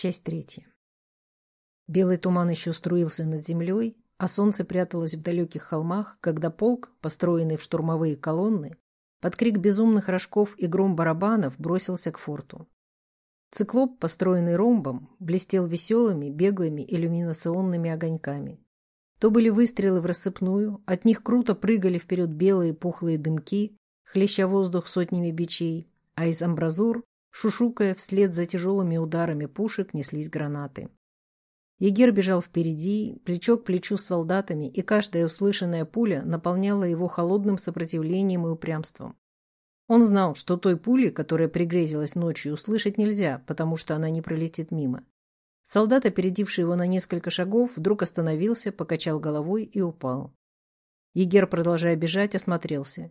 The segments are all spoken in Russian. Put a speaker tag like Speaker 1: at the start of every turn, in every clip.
Speaker 1: Часть третья. Белый туман еще струился над землей, а солнце пряталось в далеких холмах, когда полк, построенный в штурмовые колонны, под крик безумных рожков и гром барабанов бросился к форту. Циклоп, построенный ромбом, блестел веселыми, беглыми иллюминационными огоньками. То были выстрелы в рассыпную, от них круто прыгали вперед белые пухлые дымки, хлеща воздух сотнями бичей, а из амбразур, шушукая вслед за тяжелыми ударами пушек, неслись гранаты. Егер бежал впереди, плечо к плечу с солдатами, и каждая услышанная пуля наполняла его холодным сопротивлением и упрямством. Он знал, что той пули, которая пригрезилась ночью, услышать нельзя, потому что она не пролетит мимо. Солдат, опередивший его на несколько шагов, вдруг остановился, покачал головой и упал. Егер, продолжая бежать, осмотрелся.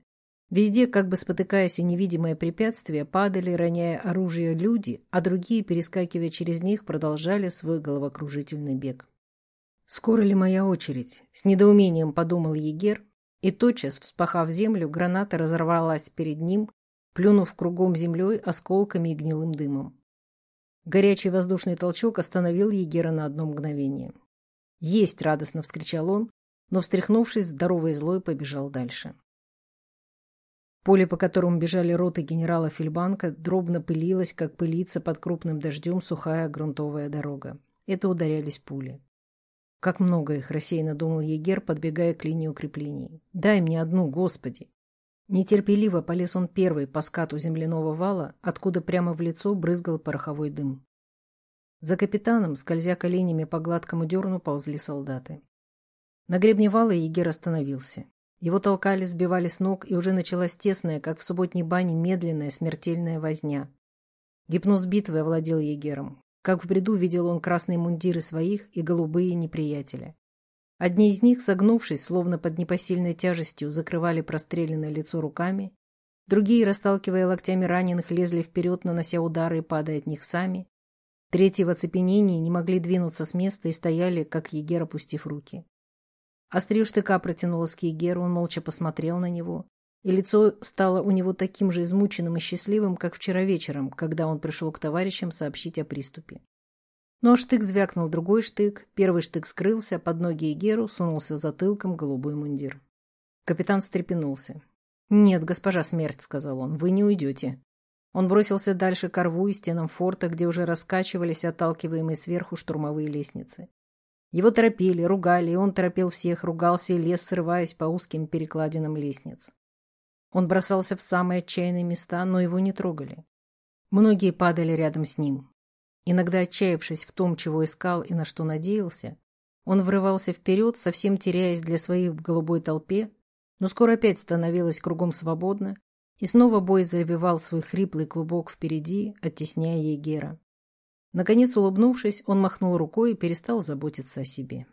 Speaker 1: Везде, как бы спотыкаясь о невидимое препятствие, падали, роняя оружие люди, а другие, перескакивая через них, продолжали свой головокружительный бег. «Скоро ли моя очередь?» — с недоумением подумал Егер, и тотчас, вспахав землю, граната разорвалась перед ним, плюнув кругом землей осколками и гнилым дымом. Горячий воздушный толчок остановил Егера на одно мгновение. «Есть!» — радостно вскричал он, но, встряхнувшись, здоровый злой побежал дальше. Поле, по которому бежали роты генерала Фельбанка, дробно пылилось, как пылится под крупным дождем сухая грунтовая дорога. Это ударялись пули. Как много их, рассеянно думал Егер, подбегая к линии укреплений. Дай мне одну, Господи! Нетерпеливо полез он первый по скату земляного вала, откуда прямо в лицо брызгал пороховой дым. За капитаном, скользя коленями по гладкому дерну, ползли солдаты. На гребне вала Егер остановился. Его толкали, сбивали с ног, и уже началась тесная, как в субботней бане, медленная смертельная возня. Гипноз битвы овладел егером. Как в бреду видел он красные мундиры своих и голубые неприятеля. Одни из них, согнувшись, словно под непосильной тяжестью, закрывали простреленное лицо руками, другие, расталкивая локтями раненых, лезли вперед, нанося удары и падая от них сами. Третьи в оцепенении не могли двинуться с места и стояли, как егер, опустив руки. Острие штыка протянулось к Егеру, он молча посмотрел на него, и лицо стало у него таким же измученным и счастливым, как вчера вечером, когда он пришел к товарищам сообщить о приступе. Но штык звякнул другой штык, первый штык скрылся, под ноги Егеру сунулся затылком голубой мундир. Капитан встрепенулся. «Нет, госпожа смерть», — сказал он, — «вы не уйдете». Он бросился дальше к рву и стенам форта, где уже раскачивались отталкиваемые сверху штурмовые лестницы. Его торопили, ругали, и он торопил всех, ругался и лез, срываясь по узким перекладинам лестниц. Он бросался в самые отчаянные места, но его не трогали. Многие падали рядом с ним. Иногда, отчаявшись в том, чего искал и на что надеялся, он врывался вперед, совсем теряясь для своих в голубой толпе, но скоро опять становилось кругом свободно, и снова бой завивал свой хриплый клубок впереди, оттесняя Егера. Наконец, улыбнувшись, он махнул рукой и перестал заботиться о себе.